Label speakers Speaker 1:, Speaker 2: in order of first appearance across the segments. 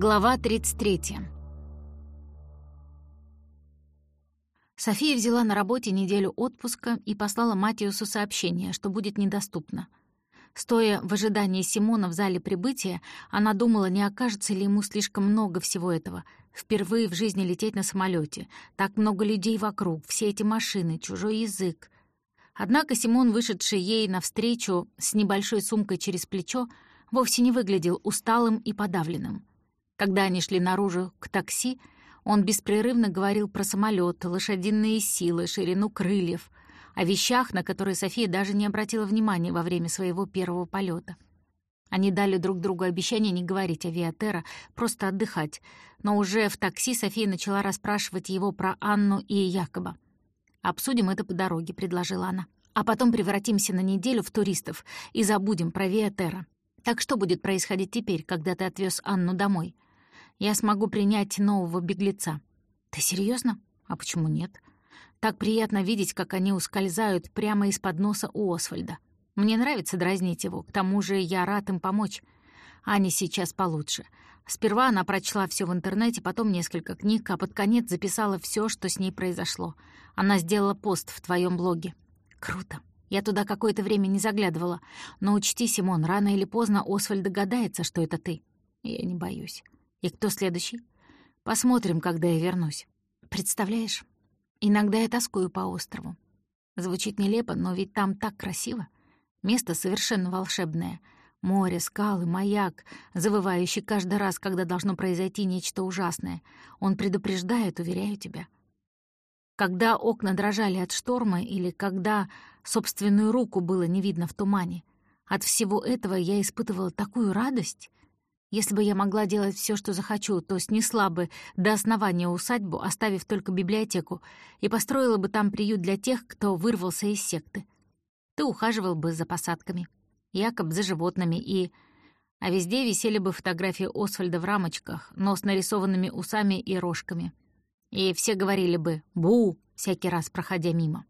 Speaker 1: Глава 33. София взяла на работе неделю отпуска и послала Матиусу сообщение, что будет недоступна. Стоя в ожидании Симона в зале прибытия, она думала, не окажется ли ему слишком много всего этого. Впервые в жизни лететь на самолете, так много людей вокруг, все эти машины, чужой язык. Однако Симон, вышедший ей навстречу с небольшой сумкой через плечо, вовсе не выглядел усталым и подавленным. Когда они шли наружу к такси, он беспрерывно говорил про самолет, лошадиные силы, ширину крыльев, о вещах, на которые София даже не обратила внимания во время своего первого полета. Они дали друг другу обещание не говорить о Виатера, просто отдыхать, но уже в такси София начала расспрашивать его про Анну и Якоба. «Обсудим это по дороге», — предложила она. «А потом превратимся на неделю в туристов и забудем про Виатера. Так что будет происходить теперь, когда ты отвез Анну домой?» Я смогу принять нового беглеца. Ты серьезно? А почему нет? Так приятно видеть, как они ускользают прямо из-под носа у Освальда. Мне нравится дразнить его, к тому же я рад им помочь. Ане сейчас получше. Сперва она прочла все в интернете, потом несколько книг, а под конец записала все, что с ней произошло. Она сделала пост в твоем блоге. Круто. Я туда какое-то время не заглядывала. Но учти, Симон, рано или поздно Освальд догадается, что это ты. Я не боюсь. И кто следующий? Посмотрим, когда я вернусь. Представляешь, иногда я тоскую по острову. Звучит нелепо, но ведь там так красиво. Место совершенно волшебное. Море, скалы, маяк, завывающий каждый раз, когда должно произойти нечто ужасное. Он предупреждает, уверяю тебя. Когда окна дрожали от шторма или когда собственную руку было не видно в тумане, от всего этого я испытывала такую радость, если бы я могла делать все, что захочу, то снесла бы до основания усадьбу, оставив только библиотеку, и построила бы там приют для тех, кто вырвался из секты. Ты ухаживал бы за посадками, Якоб за животными и... А везде висели бы фотографии Освальда в рамочках, но с нарисованными усами и рожками. И все говорили бы «бу» всякий раз, проходя мимо.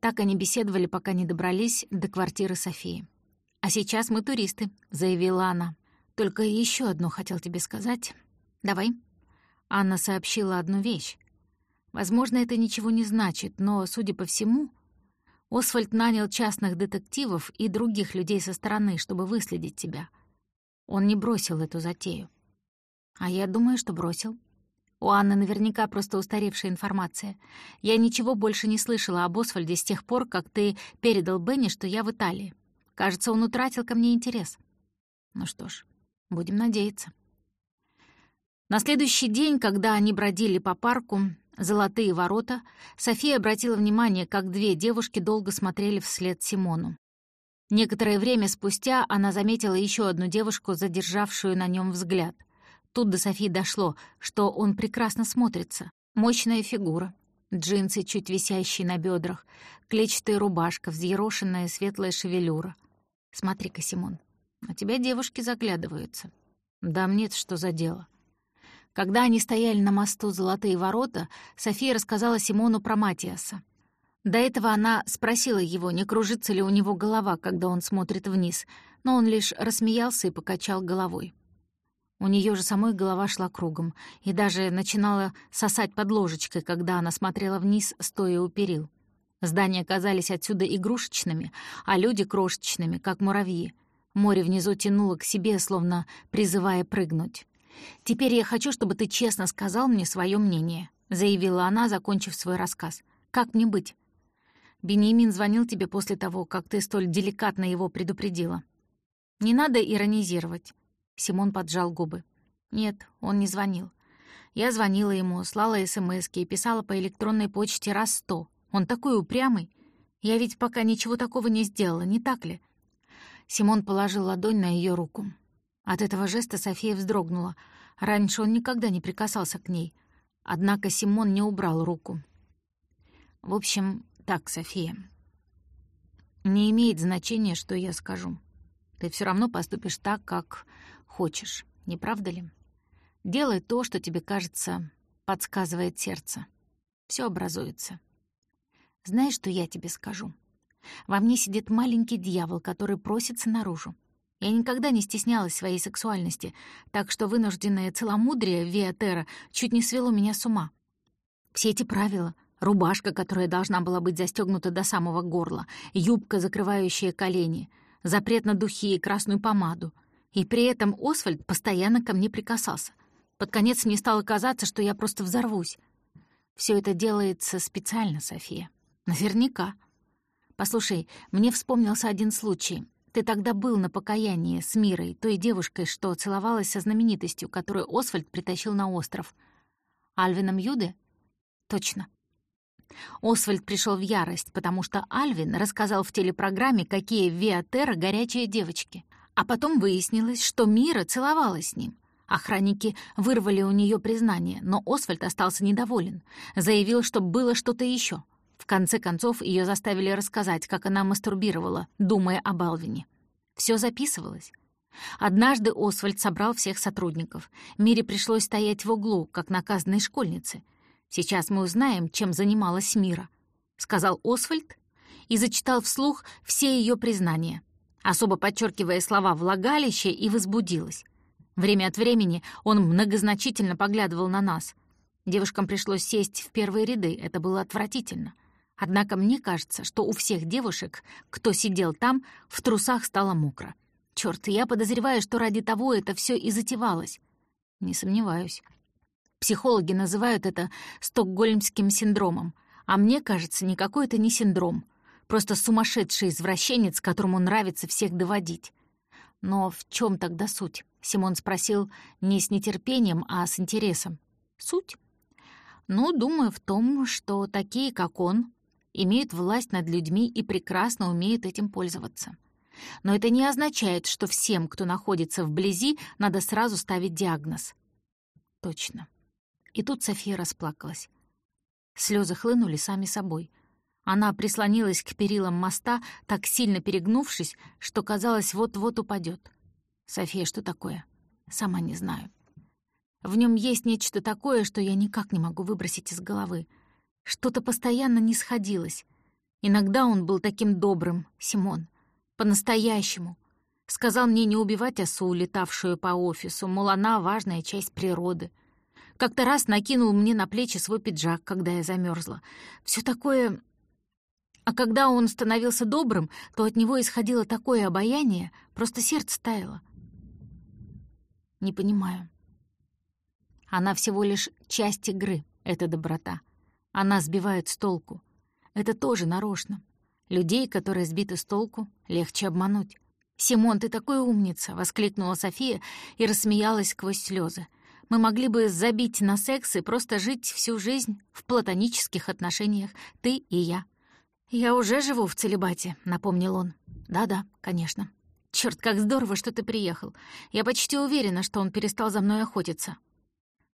Speaker 1: Так они беседовали, пока не добрались до квартиры Софии. «А сейчас мы туристы», — заявила она. Только еще одно хотел тебе сказать. Давай. Анна сообщила одну вещь. Возможно, это ничего не значит, но, судя по всему, Освальд нанял частных детективов и других людей со стороны, чтобы выследить тебя. Он не бросил эту затею. А я думаю, что бросил. У Анны наверняка просто устаревшая информация. Я ничего больше не слышала об Освальде с тех пор, как ты передал Бенни, что я в Италии. Кажется, он утратил ко мне интерес. Ну что ж, Будем надеяться. На следующий день, когда они бродили по парку, «Золотые ворота», София обратила внимание, как две девушки долго смотрели вслед Симону. Некоторое время спустя она заметила еще одну девушку, задержавшую на нем взгляд. Тут до Софии дошло, что он прекрасно смотрится. Мощная фигура, джинсы, чуть висящие на бедрах, клетчатая рубашка, взъерошенная светлая шевелюра. «Смотри-ка, Симон, на тебя девушки заглядываются. Да мне что за дело? Когда они стояли на мосту «Золотые ворота», София рассказала Симону про Матиаса. До этого она спросила его, не кружится ли у него голова, когда он смотрит вниз, но он лишь рассмеялся и покачал головой. У нее же самой голова шла кругом и даже начинала сосать под ложечкой, когда она смотрела вниз, стоя у перил. Здания казались отсюда игрушечными, а люди — крошечными, как муравьи. Море внизу тянуло к себе, словно призывая прыгнуть. «Теперь я хочу, чтобы ты честно сказал мне свое мнение», — заявила она, закончив свой рассказ. «Как мне быть?» «Бенемин звонил тебе после того, как ты столь деликатно его предупредила». «Не надо иронизировать», — Симон поджал губы. «Нет, он не звонил. Я звонила ему, слала СМСки и писала по электронной почте раз сто. Он такой упрямый. Я ведь пока ничего такого не сделала, не так ли?» Симон положил ладонь на ее руку. От этого жеста София вздрогнула. Раньше он никогда не прикасался к ней. Однако Симон не убрал руку. «В общем, так, София. Не имеет значения, что я скажу. Ты все равно поступишь так, как хочешь, не правда ли? Делай то, что тебе кажется, подсказывает сердце. Все образуется. Знаешь, что я тебе скажу?» Во мне сидит маленький дьявол, который просится наружу. Я никогда не стеснялась своей сексуальности, так что вынужденное целомудрие Виатера чуть не свело меня с ума. Все эти правила, рубашка, которая должна была быть застегнута до самого горла, юбка, закрывающая колени, запрет на духи и красную помаду. И при этом Освальд постоянно ко мне прикасался. Под конец мне стало казаться, что я просто взорвусь. Все это делается специально, София. Наверняка. Послушай, мне вспомнился один случай. Ты тогда был на покаянии с Мирой, той девушкой, что целовалась со знаменитостью, которую Освальд притащил на остров. Альвином Юде? Точно. Освальд пришел в ярость, потому что Альвин рассказал в телепрограмме, какие в Виатера горячие девочки. А потом выяснилось, что Мира целовалась с ним. Охранники вырвали у нее признание, но Освальд остался недоволен. Заявил, что было что-то еще. В конце концов, ее заставили рассказать, как она мастурбировала, думая об Алвине. Все записывалось. Однажды Освальд собрал всех сотрудников. Мире пришлось стоять в углу, как наказанной школьнице. «Сейчас мы узнаем, чем занималась Мира», — сказал Освальд и зачитал вслух все ее признания, особо подчеркивая слова «влагалище» и «возбудилась». Время от времени он многозначительно поглядывал на нас. Девушкам пришлось сесть в первые ряды, это было отвратительно. Однако мне кажется, что у всех девушек, кто сидел там, в трусах стало мокро. Чёрт, я подозреваю, что ради того это все и затевалось. Не сомневаюсь. Психологи называют это стокгольмским синдромом, а мне кажется, никакой это не синдром. Просто сумасшедший извращенец, которому нравится всех доводить. Но в чем тогда суть? Симон спросил не с нетерпением, а с интересом. Суть? Ну, думаю, в том, что такие, как он, имеют власть над людьми и прекрасно умеют этим пользоваться. Но это не означает, что всем, кто находится вблизи, надо сразу ставить диагноз. Точно. И тут София расплакалась. Слезы хлынули сами собой. Она прислонилась к перилам моста, так сильно перегнувшись, что, казалось, вот-вот упадет. «София, что такое?» «Сама не знаю». В нем есть нечто такое, что я никак не могу выбросить из головы. Что-то постоянно не сходилось. Иногда он был таким добрым, Симон. По-настоящему. Сказал мне не убивать осу, улетавшую по офису, мол, она важная часть природы. Как-то раз накинул мне на плечи свой пиджак, когда я замерзла. Все такое а когда он становился добрым, то от него исходило такое обаяние, просто сердце таяло. Не понимаю. Она всего лишь часть игры, эта доброта. Она сбивает с толку. Это тоже нарочно. Людей, которые сбиты с толку, легче обмануть. «Симон, ты такой умница!» — воскликнула София и рассмеялась сквозь слезы. «Мы могли бы забить на секс и просто жить всю жизнь в платонических отношениях, ты и я». «Я уже живу в целебате», — напомнил он. «Да-да, конечно». Черт, как здорово, что ты приехал. Я почти уверена, что он перестал за мной охотиться.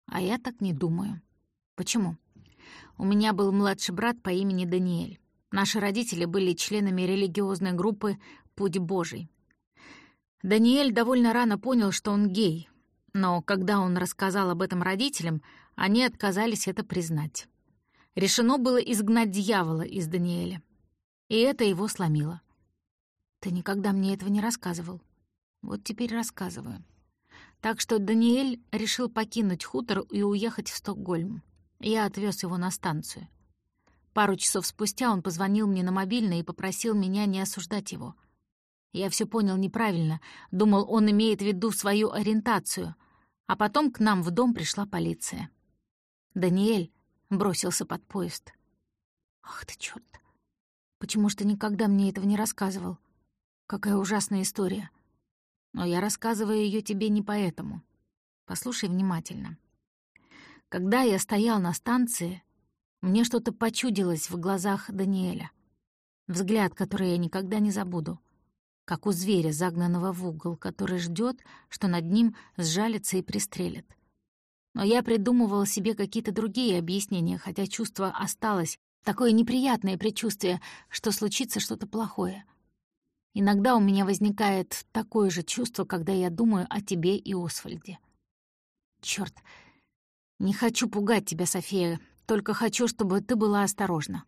Speaker 1: А я так не думаю. Почему? У меня был младший брат по имени Даниэль. Наши родители были членами религиозной группы «Путь Божий». Даниэль довольно рано понял, что он гей, но когда он рассказал об этом родителям, они отказались это признать. Решено было изгнать дьявола из Даниэля. И это его сломило. Ты никогда мне этого не рассказывал. Вот теперь рассказываю. Так что Даниэль решил покинуть хутор и уехать в Стокгольм. Я отвез его на станцию. Пару часов спустя он позвонил мне на мобильный и попросил меня не осуждать его. Я все понял неправильно, думал, он имеет в виду свою ориентацию. А потом к нам в дом пришла полиция. Даниэль бросился под поезд. Ах ты чёрт! Почему ж ты никогда мне этого не рассказывал? Какая ужасная история. Но я рассказываю ее тебе не поэтому. Послушай внимательно. Когда я стоял на станции, мне что-то почудилось в глазах Даниэля. Взгляд, который я никогда не забуду. Как у зверя, загнанного в угол, который ждет, что над ним сжалится и пристрелят. Но я придумывал себе какие-то другие объяснения, хотя чувство осталось, такое неприятное предчувствие, что случится что-то плохое — Иногда у меня возникает такое же чувство, когда я думаю о тебе и Освальде. Чёрт, не хочу пугать тебя, София, только хочу, чтобы ты была осторожна.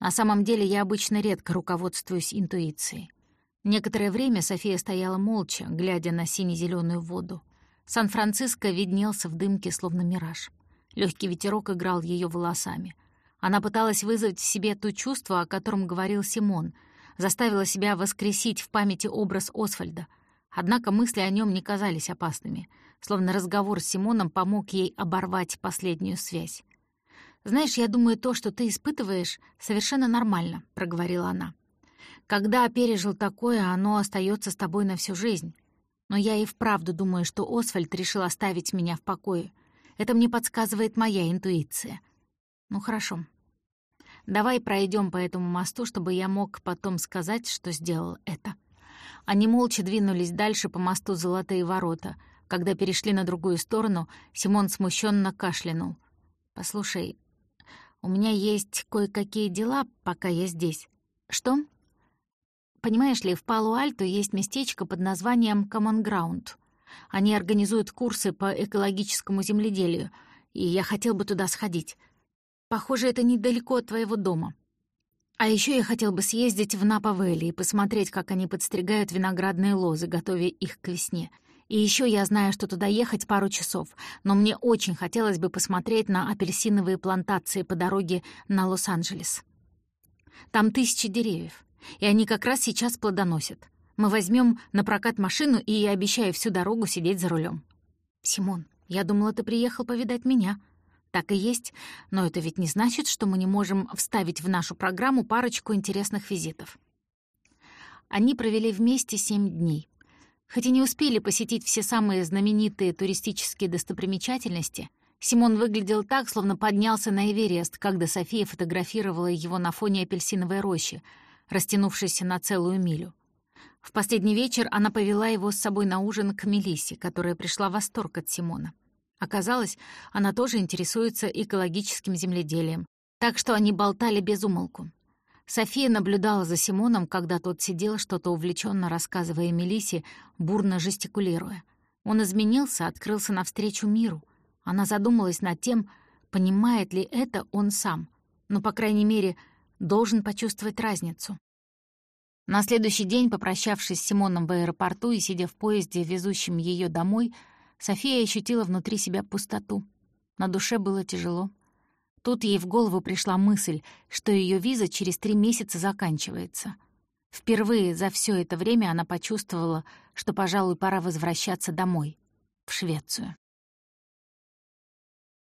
Speaker 1: На самом деле я обычно редко руководствуюсь интуицией. Некоторое время София стояла молча, глядя на сине-зеленую воду. Сан-Франциско виднелся в дымке, словно мираж. Легкий ветерок играл ее волосами. Она пыталась вызвать в себе то чувство, о котором говорил Симон, заставила себя воскресить в памяти образ Освальда. Однако мысли о нем не казались опасными, словно разговор с Симоном помог ей оборвать последнюю связь. «Знаешь, я думаю, то, что ты испытываешь, совершенно нормально», — проговорила она. «Когда пережил такое, оно остается с тобой на всю жизнь. Но я и вправду думаю, что Освальд решил оставить меня в покое. Это мне подсказывает моя интуиция. Ну хорошо. Давай пройдем по этому мосту, чтобы я мог потом сказать, что сделал это». Они молча двинулись дальше по мосту «Золотые ворота». Когда перешли на другую сторону, Симон смущенно кашлянул. «Послушай, у меня есть кое-какие дела, пока я здесь. Что? Понимаешь ли, в Палу-Альто есть местечко под названием Common Ground. Они организуют курсы по экологическому земледелию, и я хотел бы туда сходить. Похоже, это недалеко от твоего дома. А еще я хотел бы съездить в Напа-Вэлли и посмотреть, как они подстригают виноградные лозы, готовя их к весне. И еще я знаю, что туда ехать пару часов, но мне очень хотелось бы посмотреть на апельсиновые плантации по дороге на Лос-Анджелес. Там тысячи деревьев, и они как раз сейчас плодоносят. Мы возьмем на прокат машину, и я обещаю всю дорогу сидеть за рулем. «Симон, я думала, ты приехал повидать меня». «Так и есть, но это ведь не значит, что мы не можем вставить в нашу программу парочку интересных визитов». Они провели вместе семь дней. Хоть и не успели посетить все самые знаменитые туристические достопримечательности, Симон выглядел так, словно поднялся на Эверест, когда София фотографировала его на фоне апельсиновой рощи, растянувшейся на целую милю. В последний вечер она повела его с собой на ужин к Мелиссе, которая пришла в восторг от Симона. Оказалось, она тоже интересуется экологическим земледелием, так что они болтали без умолку. София наблюдала за Симоном, когда тот сидел, что-то увлеченно рассказывая Мелисе, бурно жестикулируя. Он изменился, открылся навстречу миру. Она задумалась над тем, понимает ли это он сам. Но, по крайней мере, должен почувствовать разницу. На следующий день, попрощавшись с Симоном в аэропорту и сидя в поезде, везущем ее домой, София ощутила внутри себя пустоту. На душе было тяжело. Тут ей в голову пришла мысль, что ее виза через три месяца заканчивается. Впервые за все это время она почувствовала, что, пожалуй, пора возвращаться домой, в Швецию.